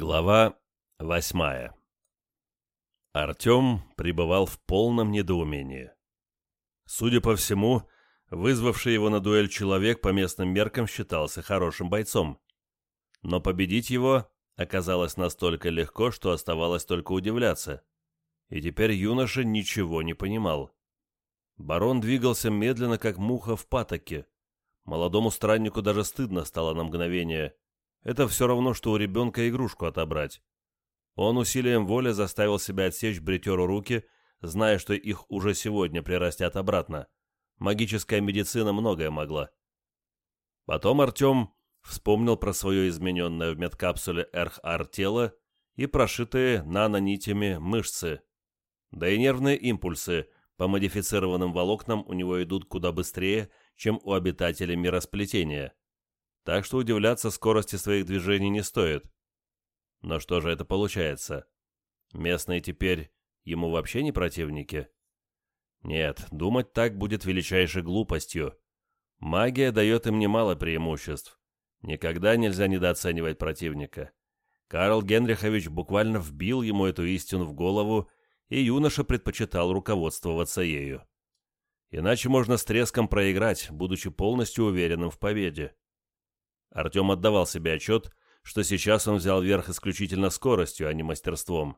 Глава восьмая Артем пребывал в полном недоумении. Судя по всему, вызвавший его на дуэль человек по местным меркам считался хорошим бойцом. Но победить его оказалось настолько легко, что оставалось только удивляться. И теперь юноша ничего не понимал. Барон двигался медленно, как муха в патоке. Молодому страннику даже стыдно стало на мгновение – это все равно, что у ребенка игрушку отобрать. Он усилием воли заставил себя отсечь бритеру руки, зная, что их уже сегодня прирастят обратно. Магическая медицина многое могла. Потом Артем вспомнил про свое измененное в медкапсуле РХР тело и прошитые нанонитями мышцы. Да и нервные импульсы по модифицированным волокнам у него идут куда быстрее, чем у обитателей миросплетения так что удивляться скорости своих движений не стоит. Но что же это получается? Местные теперь ему вообще не противники? Нет, думать так будет величайшей глупостью. Магия дает им немало преимуществ. Никогда нельзя недооценивать противника. Карл Генрихович буквально вбил ему эту истину в голову, и юноша предпочитал руководствоваться ею. Иначе можно с треском проиграть, будучи полностью уверенным в победе. Артем отдавал себе отчет, что сейчас он взял верх исключительно скоростью, а не мастерством.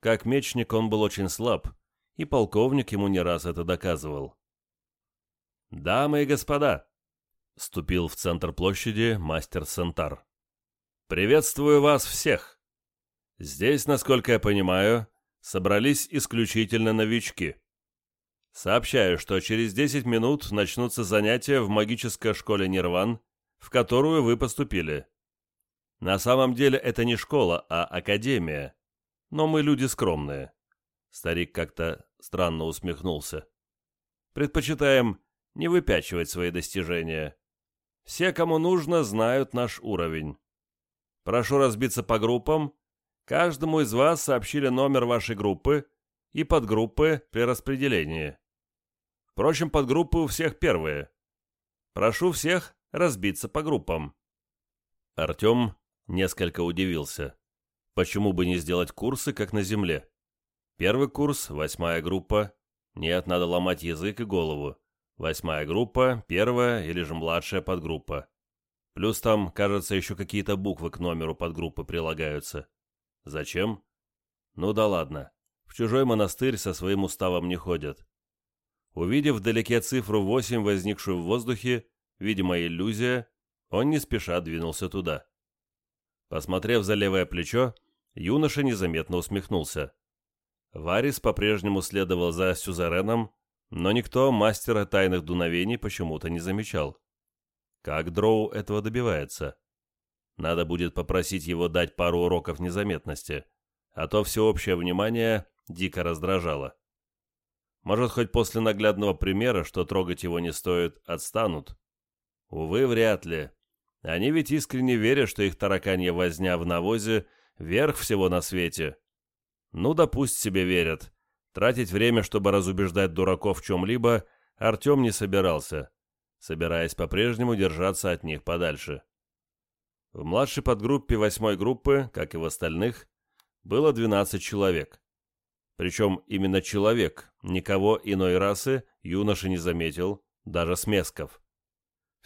Как мечник он был очень слаб, и полковник ему не раз это доказывал. «Дамы и господа!» — ступил в центр площади мастер Сентар. «Приветствую вас всех! Здесь, насколько я понимаю, собрались исключительно новички. Сообщаю, что через 10 минут начнутся занятия в магической школе Нирван в которую вы поступили. На самом деле это не школа, а академия. Но мы люди скромные. Старик как-то странно усмехнулся. Предпочитаем не выпячивать свои достижения. Все, кому нужно, знают наш уровень. Прошу разбиться по группам. Каждому из вас сообщили номер вашей группы и подгруппы при распределении. Впрочем, подгруппы у всех первые. Прошу всех разбиться по группам. Артем несколько удивился. Почему бы не сделать курсы, как на Земле? Первый курс, восьмая группа. Нет, надо ломать язык и голову. Восьмая группа, первая или же младшая подгруппа. Плюс там, кажется, еще какие-то буквы к номеру подгруппы прилагаются. Зачем? Ну да ладно. В чужой монастырь со своим уставом не ходят. Увидев вдалеке цифру 8, возникшую в воздухе, Видимо, иллюзия, он не спеша двинулся туда. Посмотрев за левое плечо, юноша незаметно усмехнулся. Варис по-прежнему следовал за Сюзереном, но никто мастера тайных дуновений почему-то не замечал. Как Дроу этого добивается? Надо будет попросить его дать пару уроков незаметности, а то всеобщее внимание дико раздражало. Может, хоть после наглядного примера, что трогать его не стоит, отстанут. Увы, вряд ли. Они ведь искренне верят, что их тараканья возня в навозе — верх всего на свете. Ну да пусть себе верят. Тратить время, чтобы разубеждать дураков в чем-либо, Артем не собирался, собираясь по-прежнему держаться от них подальше. В младшей подгруппе восьмой группы, как и в остальных, было 12 человек. Причем именно человек, никого иной расы юноша не заметил, даже смесков.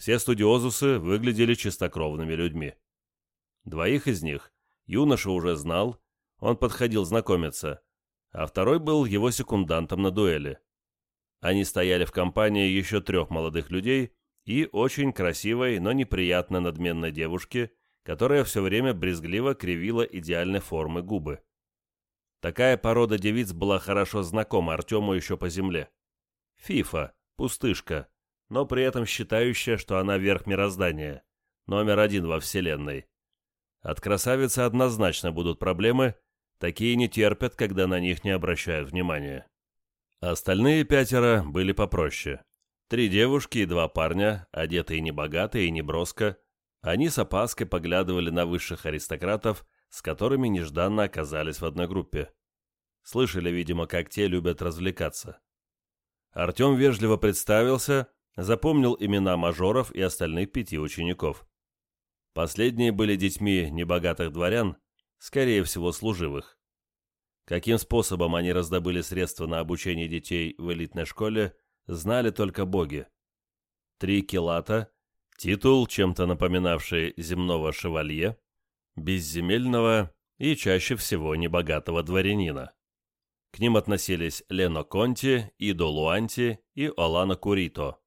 Все студиозусы выглядели чистокровными людьми. Двоих из них юноша уже знал, он подходил знакомиться, а второй был его секундантом на дуэли. Они стояли в компании еще трех молодых людей и очень красивой, но неприятно надменной девушки, которая все время брезгливо кривила идеальной формы губы. Такая порода девиц была хорошо знакома Артему еще по земле. Фифа, пустышка, но при этом считающая, что она верх мироздания, номер один во Вселенной. От красавицы однозначно будут проблемы, такие не терпят, когда на них не обращают внимания. Остальные пятеро были попроще. Три девушки и два парня, одетые небогато и неброско, они с опаской поглядывали на высших аристократов, с которыми нежданно оказались в одной группе. Слышали, видимо, как те любят развлекаться. Артем вежливо представился запомнил имена мажоров и остальных пяти учеников. Последние были детьми небогатых дворян, скорее всего, служивых. Каким способом они раздобыли средства на обучение детей в элитной школе, знали только боги. Три килата, титул, чем-то напоминавший земного шевалье, безземельного и чаще всего небогатого дворянина. К ним относились Лено Конти, Идо Луанти и Олана Курито.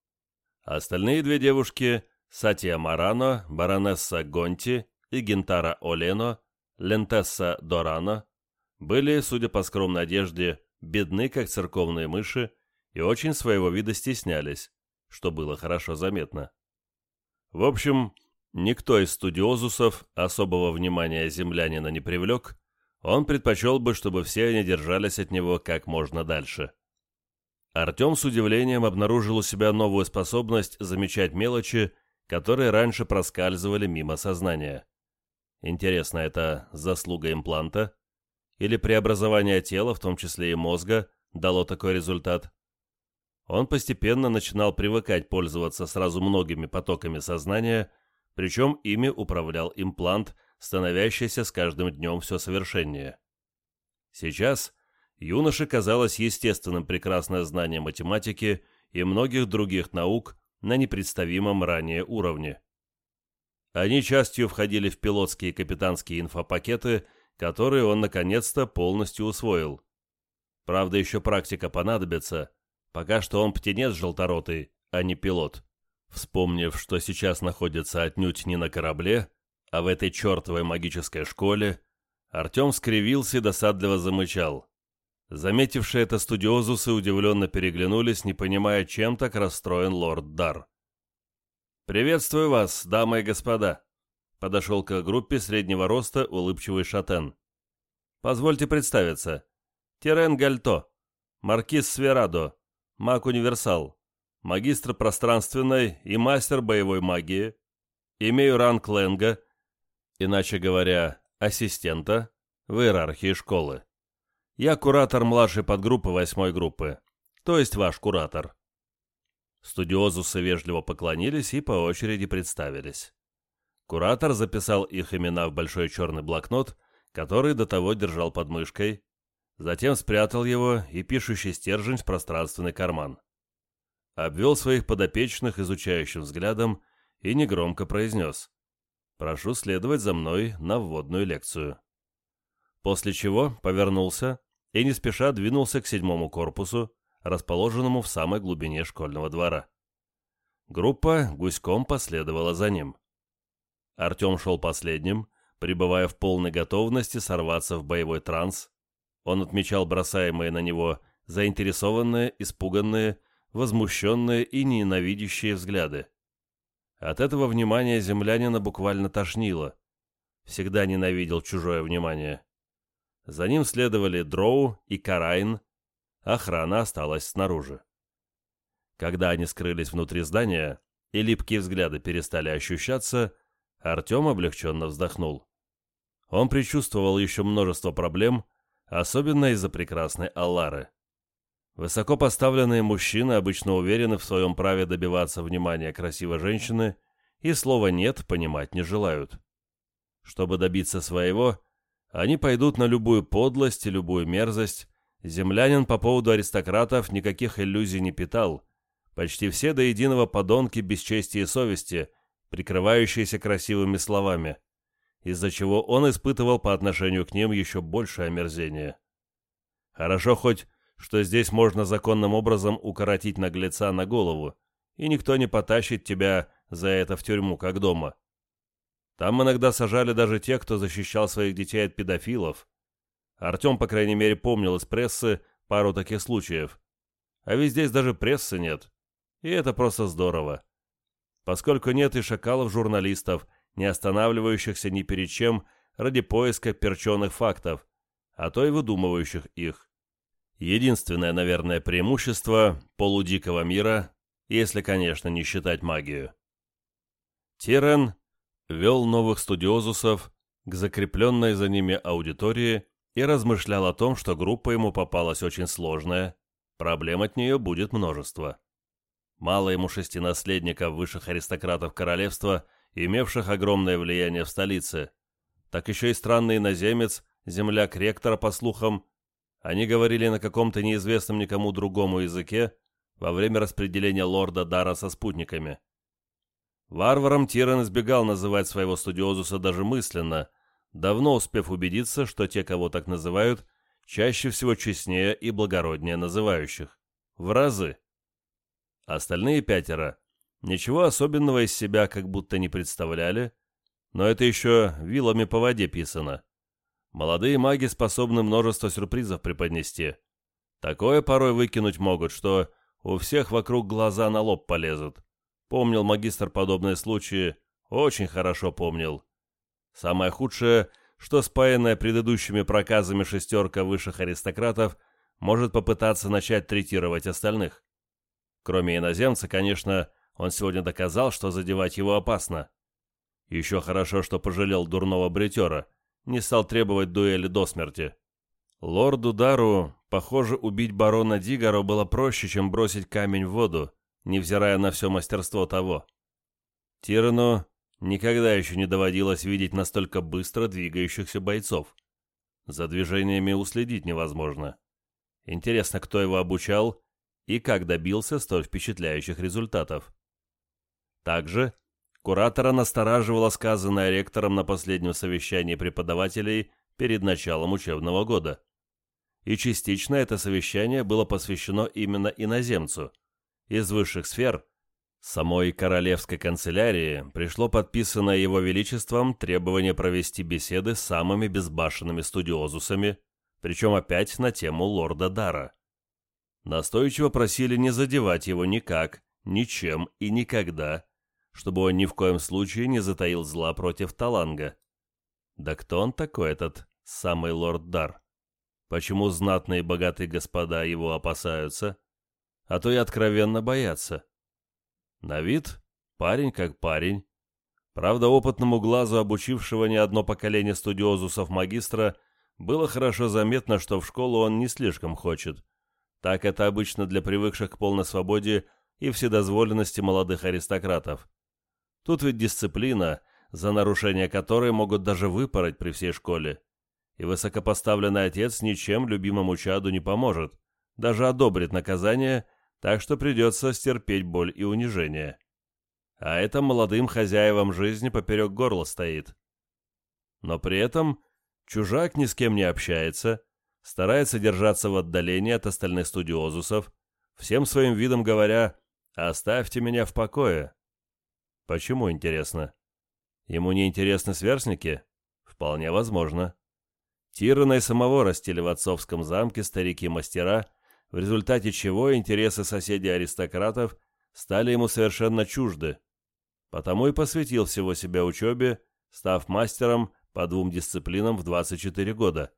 Остальные две девушки – Сатия Марано, баронесса Гонти и Гентара Олено, Лентесса Дорано – были, судя по скромной одежде, бедны, как церковные мыши, и очень своего вида стеснялись, что было хорошо заметно. В общем, никто из студиозусов особого внимания землянина не привлек, он предпочел бы, чтобы все они держались от него как можно дальше. Артем с удивлением обнаружил у себя новую способность замечать мелочи, которые раньше проскальзывали мимо сознания. Интересно, это заслуга импланта? Или преобразование тела, в том числе и мозга, дало такой результат? Он постепенно начинал привыкать пользоваться сразу многими потоками сознания, причем ими управлял имплант, становящийся с каждым днем все совершеннее. Сейчас юноше казалось естественным прекрасное знание математики и многих других наук на непредставимом ранее уровне. Они частью входили в пилотские и капитанские инфопакеты, которые он наконец-то полностью усвоил. Правда, еще практика понадобится, пока что он птенец желторотый, а не пилот. Вспомнив, что сейчас находится отнюдь не на корабле, а в этой чертовой магической школе Артем скривился и досадливо замычал. Заметившие это студиозусы удивленно переглянулись, не понимая, чем так расстроен лорд Дар. «Приветствую вас, дамы и господа!» Подошел к группе среднего роста улыбчивый шатен. «Позвольте представиться. Тирен Гальто, маркиз Сверадо, маг-универсал, магистр пространственной и мастер боевой магии. Имею ранг Ленга, иначе говоря, ассистента, в иерархии школы. Я куратор младшей подгруппы восьмой группы, то есть ваш куратор. Студиозусы вежливо поклонились и по очереди представились. Куратор записал их имена в большой черный блокнот, который до того держал под мышкой, затем спрятал его и пишущий стержень в пространственный карман. Обвел своих подопечных изучающим взглядом и негромко произнес Прошу следовать за мной на вводную лекцию. После чего повернулся и не спеша двинулся к седьмому корпусу, расположенному в самой глубине школьного двора. Группа гуськом последовала за ним. Артем шел последним, пребывая в полной готовности сорваться в боевой транс. Он отмечал бросаемые на него заинтересованные, испуганные, возмущенные и ненавидящие взгляды. От этого внимания землянина буквально тошнило. Всегда ненавидел чужое внимание. За ним следовали Дроу и Карайн. Охрана осталась снаружи. Когда они скрылись внутри здания, и липкие взгляды перестали ощущаться, Артем облегченно вздохнул. Он предчувствовал еще множество проблем, особенно из-за прекрасной Аллары. Высокопоставленные мужчины обычно уверены в своем праве добиваться внимания красивой женщины и слова «нет» понимать не желают. Чтобы добиться своего, они пойдут на любую подлость и любую мерзость. Землянин по поводу аристократов никаких иллюзий не питал. Почти все до единого подонки без чести и совести, прикрывающиеся красивыми словами, из-за чего он испытывал по отношению к ним еще большее омерзение. Хорошо хоть что здесь можно законным образом укоротить наглеца на голову, и никто не потащит тебя за это в тюрьму, как дома. Там иногда сажали даже тех, кто защищал своих детей от педофилов. Артем, по крайней мере, помнил из прессы пару таких случаев. А ведь здесь даже прессы нет. И это просто здорово. Поскольку нет и шакалов-журналистов, не останавливающихся ни перед чем ради поиска перченых фактов, а то и выдумывающих их. Единственное, наверное, преимущество полудикого мира, если, конечно, не считать магию. Тирен вел новых студиозусов к закрепленной за ними аудитории и размышлял о том, что группа ему попалась очень сложная, проблем от нее будет множество. Мало ему шести наследников высших аристократов королевства, имевших огромное влияние в столице. так еще и странный иноземец, земляк ректора, по слухам. Они говорили на каком-то неизвестном никому другому языке во время распределения лорда Дара со спутниками. Варваром Тиран избегал называть своего студиозуса даже мысленно, давно успев убедиться, что те, кого так называют, чаще всего честнее и благороднее называющих. В разы. Остальные пятеро ничего особенного из себя как будто не представляли, но это еще вилами по воде писано. Молодые маги способны множество сюрпризов преподнести. Такое порой выкинуть могут, что у всех вокруг глаза на лоб полезут. Помнил магистр подобные случаи, очень хорошо помнил. Самое худшее, что спаянная предыдущими проказами шестерка высших аристократов может попытаться начать третировать остальных. Кроме иноземца, конечно, он сегодня доказал, что задевать его опасно. Еще хорошо, что пожалел дурного бритера, не стал требовать дуэли до смерти. Лорду Дару, похоже, убить барона Дигаро было проще, чем бросить камень в воду, невзирая на все мастерство того. Тирану никогда еще не доводилось видеть настолько быстро двигающихся бойцов. За движениями уследить невозможно. Интересно, кто его обучал и как добился столь впечатляющих результатов. Также куратора настораживало сказанное ректором на последнем совещании преподавателей перед началом учебного года. И частично это совещание было посвящено именно иноземцу. Из высших сфер, самой королевской канцелярии, пришло подписанное его величеством требование провести беседы с самыми безбашенными студиозусами, причем опять на тему лорда Дара. Настойчиво просили не задевать его никак, ничем и никогда, чтобы он ни в коем случае не затаил зла против Таланга. Да кто он такой, этот самый лорд Дар? Почему знатные и богатые господа его опасаются? А то и откровенно боятся. На вид парень как парень. Правда, опытному глазу, обучившего не одно поколение студиозусов магистра, было хорошо заметно, что в школу он не слишком хочет. Так это обычно для привыкших к полной свободе и вседозволенности молодых аристократов. Тут ведь дисциплина, за нарушение которой могут даже выпороть при всей школе. И высокопоставленный отец ничем любимому чаду не поможет, даже одобрит наказание, так что придется стерпеть боль и унижение. А это молодым хозяевам жизни поперек горла стоит. Но при этом чужак ни с кем не общается, старается держаться в отдалении от остальных студиозусов, всем своим видом говоря «оставьте меня в покое». Почему, интересно? Ему не интересны сверстники? Вполне возможно. Тирана и самого растили в отцовском замке старики-мастера, в результате чего интересы соседей-аристократов стали ему совершенно чужды. Потому и посвятил всего себя учебе, став мастером по двум дисциплинам в 24 года.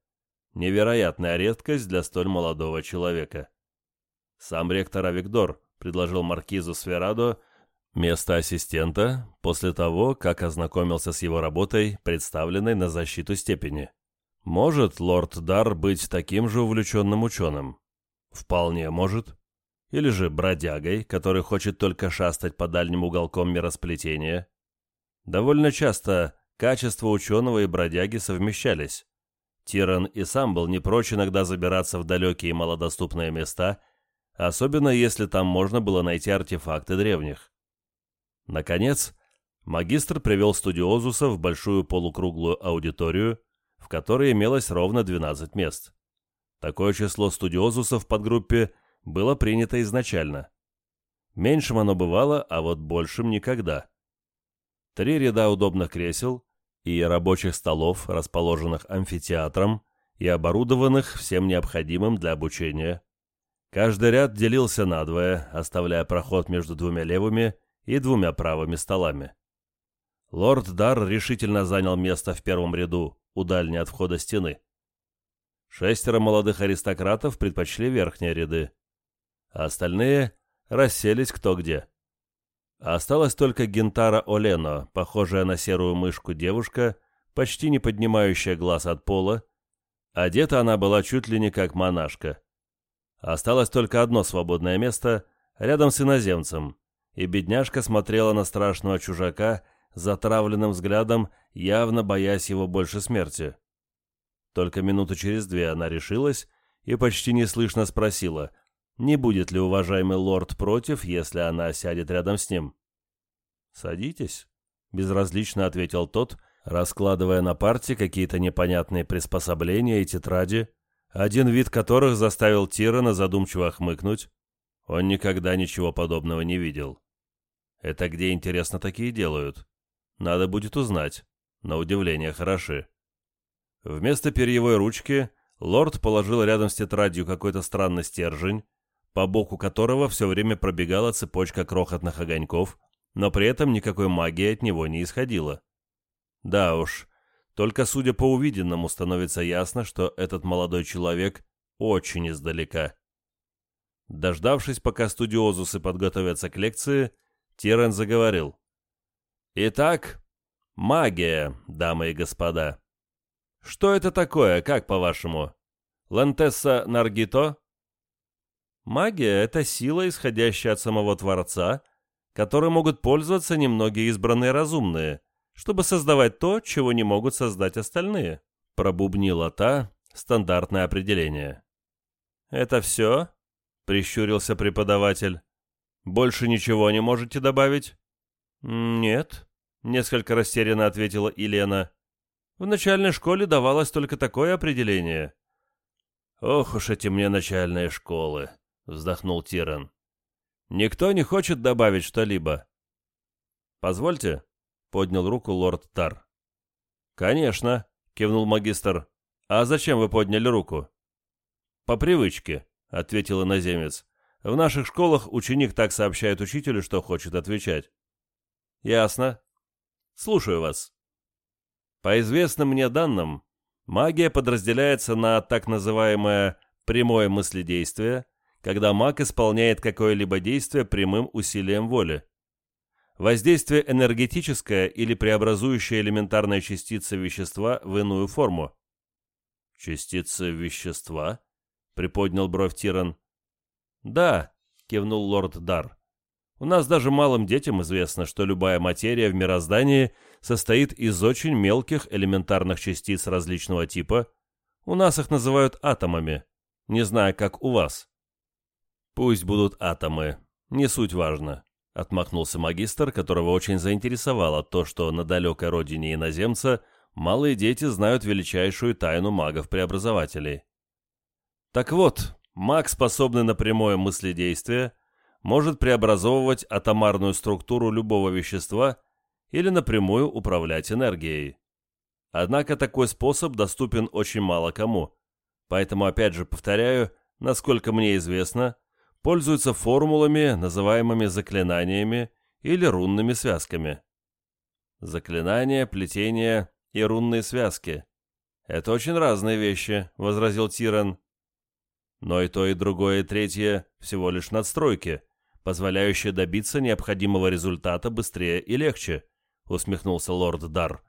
Невероятная редкость для столь молодого человека. Сам ректор Авигдор предложил маркизу Сверадо место ассистента после того, как ознакомился с его работой, представленной на защиту степени. Может лорд Дар быть таким же увлеченным ученым? Вполне может. Или же бродягой, который хочет только шастать по дальним уголкам миросплетения. Довольно часто качества ученого и бродяги совмещались. Тиран и сам был не прочь иногда забираться в далекие малодоступные места, особенно если там можно было найти артефакты древних. Наконец, магистр привел студиозуса в большую полукруглую аудиторию, в которой имелось ровно 12 мест. Такое число студиозусов в подгруппе было принято изначально. Меньшим оно бывало, а вот большим никогда. Три ряда удобных кресел и рабочих столов, расположенных амфитеатром и оборудованных всем необходимым для обучения. Каждый ряд делился надвое, оставляя проход между двумя левыми и двумя правыми столами. Лорд Дар решительно занял место в первом ряду, у дальней от входа стены. Шестеро молодых аристократов предпочли верхние ряды, а остальные расселись кто где. Осталась только Гентара Олено, похожая на серую мышку девушка, почти не поднимающая глаз от пола. Одета она была чуть ли не как монашка. Осталось только одно свободное место рядом с иноземцем, и бедняжка смотрела на страшного чужака затравленным взглядом, явно боясь его больше смерти. Только минуту через две она решилась и почти неслышно спросила, не будет ли уважаемый лорд против, если она сядет рядом с ним. «Садитесь», — безразлично ответил тот, раскладывая на парте какие-то непонятные приспособления и тетради, один вид которых заставил Тирана задумчиво хмыкнуть. Он никогда ничего подобного не видел. Это где, интересно, такие делают? Надо будет узнать. На удивление хороши. Вместо перьевой ручки лорд положил рядом с тетрадью какой-то странный стержень, по боку которого все время пробегала цепочка крохотных огоньков, но при этом никакой магии от него не исходило. Да уж, только судя по увиденному становится ясно, что этот молодой человек очень издалека. Дождавшись, пока студиозусы подготовятся к лекции, Тирен заговорил. «Итак, магия, дамы и господа. Что это такое, как по-вашему? Лантесса Наргито?» «Магия — это сила, исходящая от самого Творца, которой могут пользоваться немногие избранные разумные, чтобы создавать то, чего не могут создать остальные», — пробубнила та стандартное определение. «Это все?» — прищурился преподаватель. «Больше ничего не можете добавить?» «Нет», — несколько растерянно ответила Елена. «В начальной школе давалось только такое определение». «Ох уж эти мне начальные школы», — вздохнул Тиран. «Никто не хочет добавить что-либо?» «Позвольте», — поднял руку лорд Тар. «Конечно», — кивнул магистр. «А зачем вы подняли руку?» «По привычке», — ответил иноземец. В наших школах ученик так сообщает учителю, что хочет отвечать. Ясно. Слушаю вас. По известным мне данным, магия подразделяется на так называемое прямое мыследействие, когда маг исполняет какое-либо действие прямым усилием воли. Воздействие энергетическое или преобразующее элементарная частица вещества в иную форму. «Частица вещества?» — приподнял бровь Тиран. «Да», — кивнул лорд Дар. «У нас даже малым детям известно, что любая материя в мироздании состоит из очень мелких элементарных частиц различного типа. У нас их называют атомами. Не знаю, как у вас». «Пусть будут атомы. Не суть важно», — отмахнулся магистр, которого очень заинтересовало то, что на далекой родине иноземца малые дети знают величайшую тайну магов-преобразователей. «Так вот, Маг, способный на прямое мыследействие, может преобразовывать атомарную структуру любого вещества или напрямую управлять энергией. Однако такой способ доступен очень мало кому. Поэтому, опять же, повторяю, насколько мне известно, пользуются формулами, называемыми заклинаниями или рунными связками. Заклинания, плетения и рунные связки. Это очень разные вещи, возразил Тиран. Но и то, и другое, и третье – всего лишь надстройки, позволяющие добиться необходимого результата быстрее и легче, усмехнулся лорд Дар.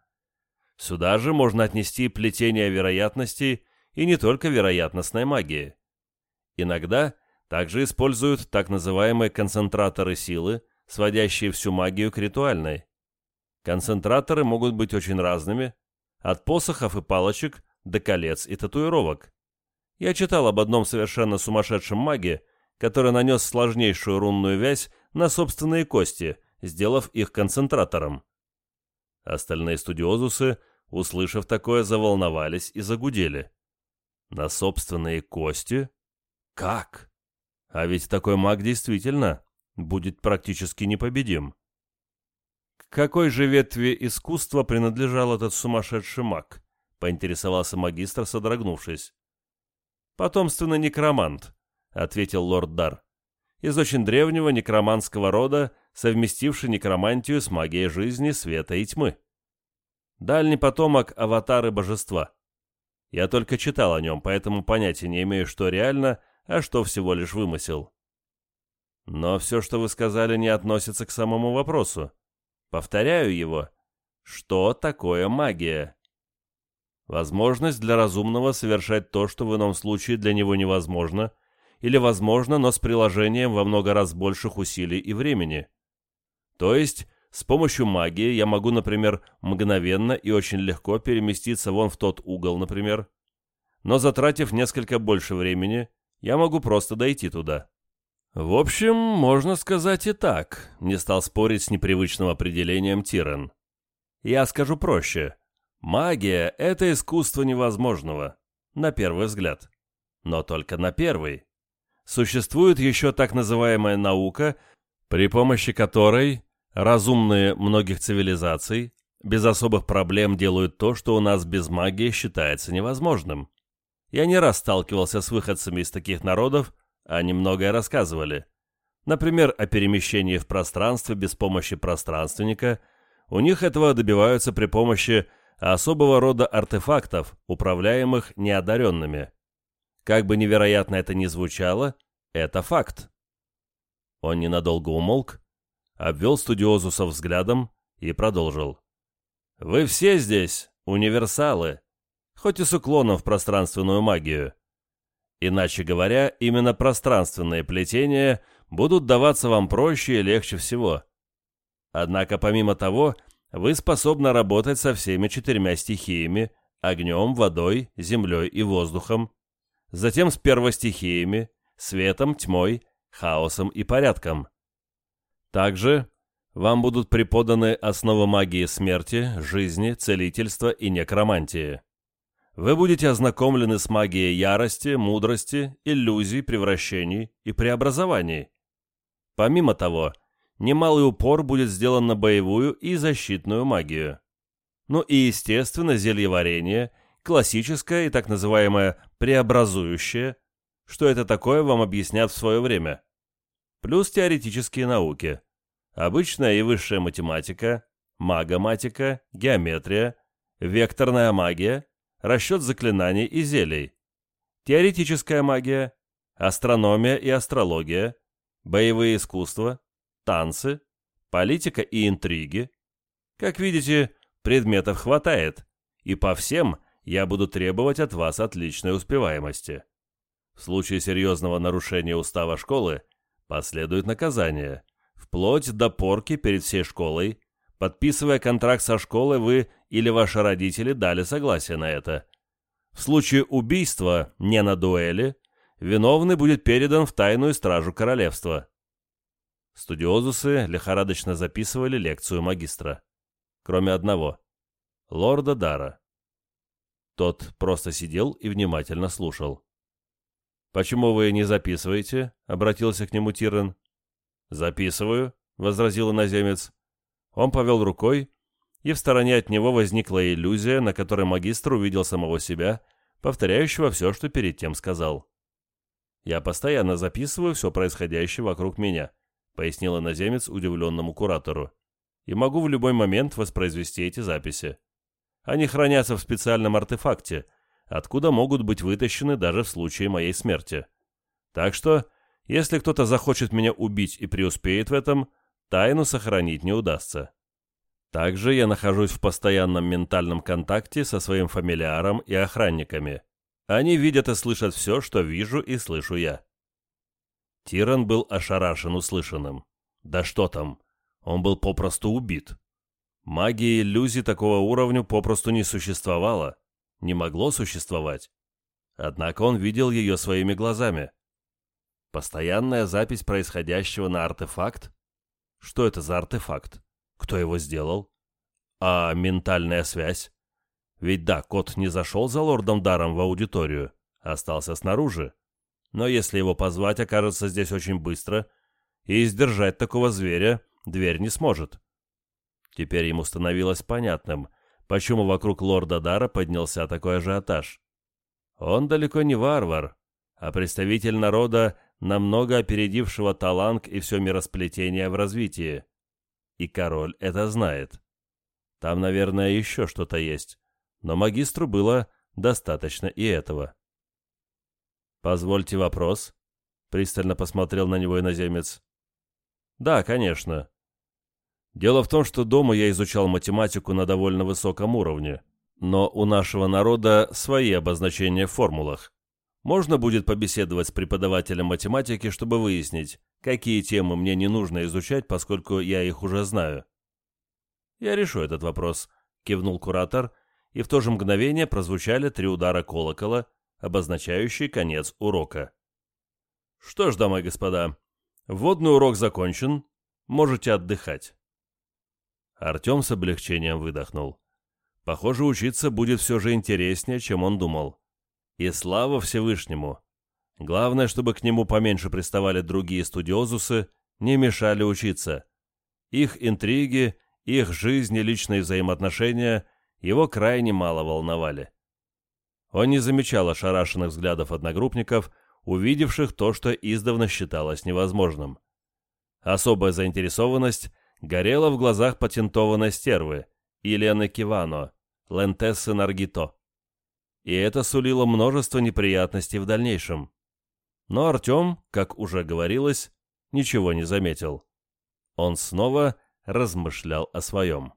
Сюда же можно отнести плетение вероятностей и не только вероятностной магии. Иногда также используют так называемые концентраторы силы, сводящие всю магию к ритуальной. Концентраторы могут быть очень разными, от посохов и палочек до колец и татуировок. Я читал об одном совершенно сумасшедшем маге, который нанес сложнейшую рунную вязь на собственные кости, сделав их концентратором. Остальные студиозусы, услышав такое, заволновались и загудели. На собственные кости? Как? А ведь такой маг действительно будет практически непобедим. К какой же ветви искусства принадлежал этот сумасшедший маг? Поинтересовался магистр, содрогнувшись. «Потомственный некромант», — ответил лорд Дар. «Из очень древнего некроманского рода, совместивший некромантию с магией жизни, света и тьмы. Дальний потомок аватары божества. Я только читал о нем, поэтому понятия не имею, что реально, а что всего лишь вымысел. Но все, что вы сказали, не относится к самому вопросу. Повторяю его. Что такое магия? Возможность для разумного совершать то, что в ином случае для него невозможно, или возможно, но с приложением во много раз больших усилий и времени. То есть С помощью магии я могу, например, мгновенно и очень легко переместиться вон в тот угол, например. Но затратив несколько больше времени, я могу просто дойти туда. В общем, можно сказать и так, не стал спорить с непривычным определением Тирен. Я скажу проще. Магия — это искусство невозможного, на первый взгляд. Но только на первый. Существует еще так называемая наука, при помощи которой разумные многих цивилизаций без особых проблем делают то, что у нас без магии считается невозможным. Я не раз сталкивался с выходцами из таких народов, они многое рассказывали. Например, о перемещении в пространстве без помощи пространственника. У них этого добиваются при помощи особого рода артефактов, управляемых неодаренными. Как бы невероятно это ни звучало, это факт. Он ненадолго умолк, обвел студиозуса взглядом и продолжил. «Вы все здесь универсалы, хоть и с уклоном в пространственную магию. Иначе говоря, именно пространственные плетения будут даваться вам проще и легче всего. Однако помимо того, вы способны работать со всеми четырьмя стихиями – огнем, водой, землей и воздухом, затем с первостихиями – светом, тьмой, хаосом и порядком. Также вам будут преподаны основы магии смерти, жизни, целительства и некромантии. Вы будете ознакомлены с магией ярости, мудрости, иллюзий, превращений и преобразований. Помимо того, немалый упор будет сделан на боевую и защитную магию. Ну и, естественно, зельеварение, классическое и так называемое преобразующее. Что это такое, вам объяснят в свое время. Плюс теоретические науки обычная и высшая математика, магоматика, геометрия, векторная магия, расчет заклинаний и зелий, теоретическая магия, астрономия и астрология, боевые искусства, танцы, политика и интриги. Как видите, предметов хватает, и по всем я буду требовать от вас отличной успеваемости. В случае серьезного нарушения устава школы последует наказание – вплоть до порки перед всей школой. Подписывая контракт со школой, вы или ваши родители дали согласие на это. В случае убийства не на дуэли, виновный будет передан в тайную стражу королевства. Студиозусы лихорадочно записывали лекцию магистра. Кроме одного. Лорда Дара. Тот просто сидел и внимательно слушал. «Почему вы не записываете?» — обратился к нему Тирен. «Записываю», — возразил иноземец. Он повел рукой, и в стороне от него возникла иллюзия, на которой магистр увидел самого себя, повторяющего все, что перед тем сказал. «Я постоянно записываю все происходящее вокруг меня», — пояснил иноземец удивленному куратору. «И могу в любой момент воспроизвести эти записи. Они хранятся в специальном артефакте, откуда могут быть вытащены даже в случае моей смерти. Так что если кто-то захочет меня убить и преуспеет в этом, тайну сохранить не удастся. Также я нахожусь в постоянном ментальном контакте со своим фамилиаром и охранниками. Они видят и слышат все, что вижу и слышу я. Тиран был ошарашен услышанным. Да что там, он был попросту убит. Магии иллюзий такого уровня попросту не существовало, не могло существовать. Однако он видел ее своими глазами. Постоянная запись происходящего на артефакт? Что это за артефакт? Кто его сделал? А ментальная связь? Ведь да, кот не зашел за лордом Даром в аудиторию, остался снаружи. Но если его позвать, окажется здесь очень быстро, и сдержать такого зверя дверь не сможет. Теперь ему становилось понятным, почему вокруг лорда Дара поднялся такой ажиотаж. Он далеко не варвар, а представитель народа, намного опередившего талант и все миросплетение в развитии. И король это знает. Там, наверное, еще что-то есть, но магистру было достаточно и этого. «Позвольте вопрос», — пристально посмотрел на него иноземец. «Да, конечно. Дело в том, что дома я изучал математику на довольно высоком уровне, но у нашего народа свои обозначения в формулах. Можно будет побеседовать с преподавателем математики, чтобы выяснить, какие темы мне не нужно изучать, поскольку я их уже знаю. «Я решу этот вопрос», — кивнул куратор, и в то же мгновение прозвучали три удара колокола, обозначающие конец урока. «Что ж, дамы и господа, вводный урок закончен, можете отдыхать». Артем с облегчением выдохнул. Похоже, учиться будет все же интереснее, чем он думал. И слава Всевышнему! Главное, чтобы к нему поменьше приставали другие студиозусы, не мешали учиться. Их интриги, их жизнь и личные взаимоотношения его крайне мало волновали. Он не замечал ошарашенных взглядов одногруппников, увидевших то, что издавна считалось невозможным. Особая заинтересованность горела в глазах патентованной стервы, Илены Кивано, Лентессы Наргито. И это сулило множество неприятностей в дальнейшем. Но Артем, как уже говорилось, ничего не заметил. Он снова размышлял о своем.